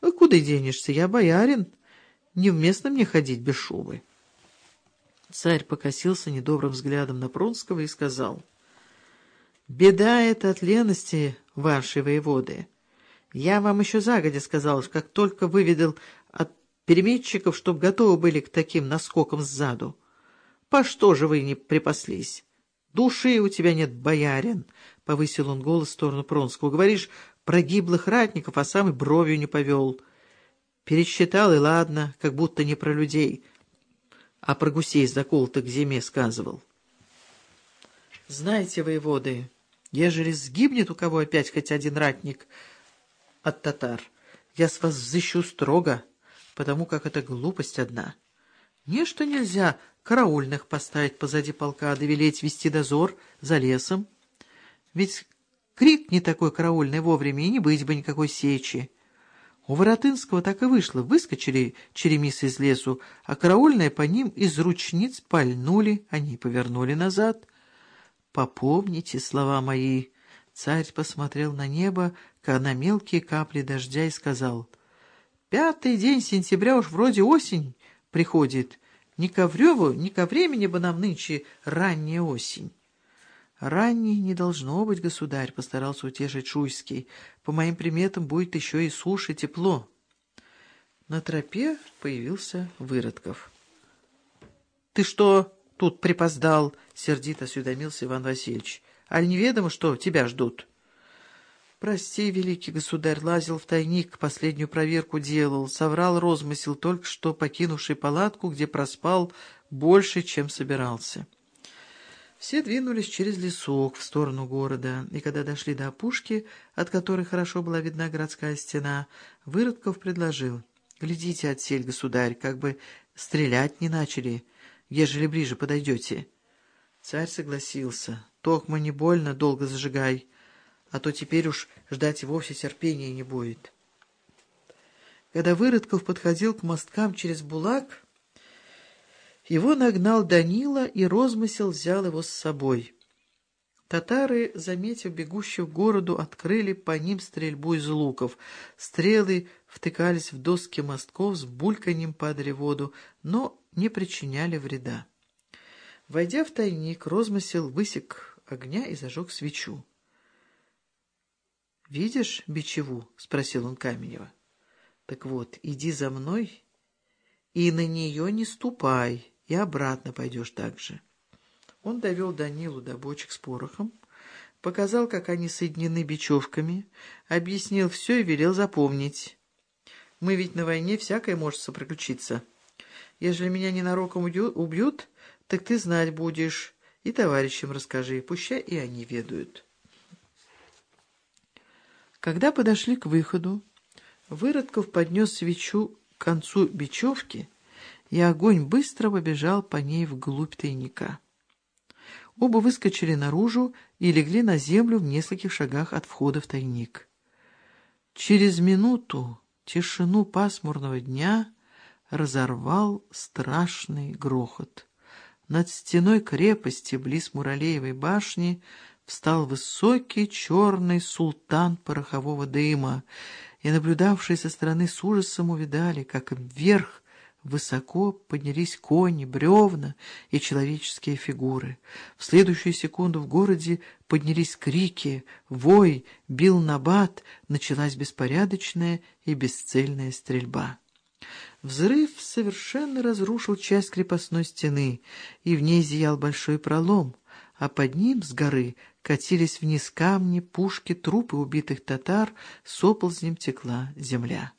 А куда денешься? Я боярин. Невместно мне ходить без шубы. Царь покосился недобрым взглядом на Пронского и сказал, «Беда это от лености вашей воеводы. Я вам еще загодя сказал, как только выведал от переметчиков, чтоб готовы были к таким наскокам сзаду. По что же вы не припаслись? Души у тебя нет, боярин!» — повысил он голос в сторону Пронского. «Говоришь про гиблых ратников, а сам и бровью не повел. Пересчитал, и ладно, как будто не про людей» а про гусей заколотых к зиме сказывал. Знаете, воеводы, ежели сгибнет у кого опять хоть один ратник от татар, я с вас взыщу строго, потому как это глупость одна. Нечто нельзя караульных поставить позади полка, да велеть вести дозор за лесом. Ведь крик не такой караульный вовремя, и не быть бы никакой сечи. У Воротынского так и вышло. Выскочили черемисы из лесу, а караульные по ним из ручниц пальнули, они повернули назад. «Попомните слова мои!» Царь посмотрел на небо, на мелкие капли дождя и сказал, «Пятый день сентября уж вроде осень приходит. Ни ко времени бы нам нынче ранняя осень». «Ранней не должно быть, государь», — постарался утешить Шуйский. «По моим приметам будет еще и суше, тепло». На тропе появился Выродков. «Ты что тут припоздал?» — сердито осведомился Иван Васильевич. «Аль неведомо, что тебя ждут?» «Прости, великий государь, лазил в тайник, последнюю проверку делал, соврал розмысел, только что покинувший палатку, где проспал больше, чем собирался». Все двинулись через лесок в сторону города, и когда дошли до опушки, от которой хорошо была видна городская стена, Выродков предложил. «Глядите, отсель, государь, как бы стрелять не начали, ежели ближе подойдете». Царь согласился. «Токма не больно, долго зажигай, а то теперь уж ждать и вовсе терпения не будет». Когда Выродков подходил к мосткам через Булак... Его нагнал Данила, и розмысел взял его с собой. Татары, заметив бегущих к городу, открыли по ним стрельбу из луков. Стрелы втыкались в доски мостков, с бульканьем падали в воду, но не причиняли вреда. Войдя в тайник, розмысел высек огня и зажег свечу. «Видишь бичеву?» — спросил он Каменева. «Так вот, иди за мной и на нее не ступай» и обратно пойдешь так же. Он довел Данилу до бочек с порохом, показал, как они соединены бечевками, объяснил все и велел запомнить. Мы ведь на войне всякое может сопроключиться. Ежели меня ненароком убьют, так ты знать будешь, и товарищам расскажи, пущай и они ведают. Когда подошли к выходу, Выродков поднес свечу к концу бечевки, и огонь быстро побежал по ней вглубь тайника. Оба выскочили наружу и легли на землю в нескольких шагах от входа в тайник. Через минуту тишину пасмурного дня разорвал страшный грохот. Над стеной крепости, близ Муралеевой башни, встал высокий черный султан порохового дыма, и наблюдавшие со стороны с ужасом увидали, как вверх Высоко поднялись кони, бревна и человеческие фигуры. В следующую секунду в городе поднялись крики, вой, бил набат, началась беспорядочная и бесцельная стрельба. Взрыв совершенно разрушил часть крепостной стены, и в ней зиял большой пролом, а под ним с горы катились вниз камни, пушки, трупы убитых татар, с оползнем текла земля.